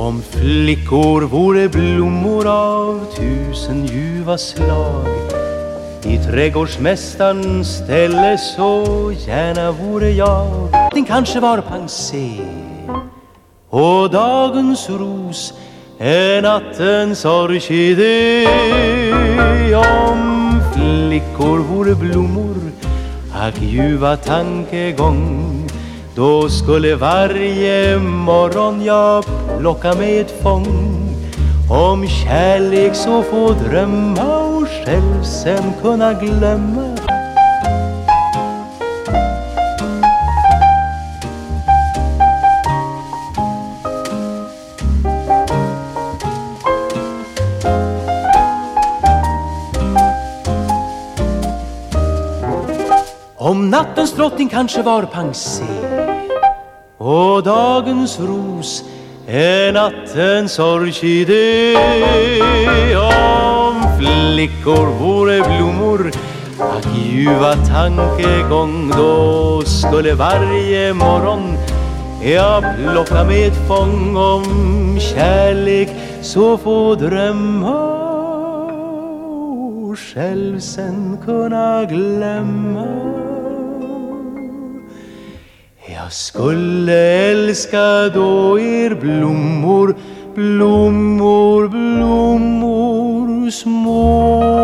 Om flickor vore blommor av tusen ljuva slag. I trädgårdsmästaren ställe så gärna vore jag Den kanske var pensé och dagens ros är nattens orkidé. Om flickor vore blommor, ack ljuva tankegång då skulle varje morgon jag plocka mig ett fång. Om kärlek så få drömma och själv sen kunna glömma. Om nattens drottning kanske var pensé och dagens ros är nattens orkidé. Om flickor vore blommor Ack ljuva tankegång Då skulle varje morgon jag plocka med ett fång. Om kärlek så få drömma och själv sen kunna glömma jag skulle älska då er blommor, blommor, blommor små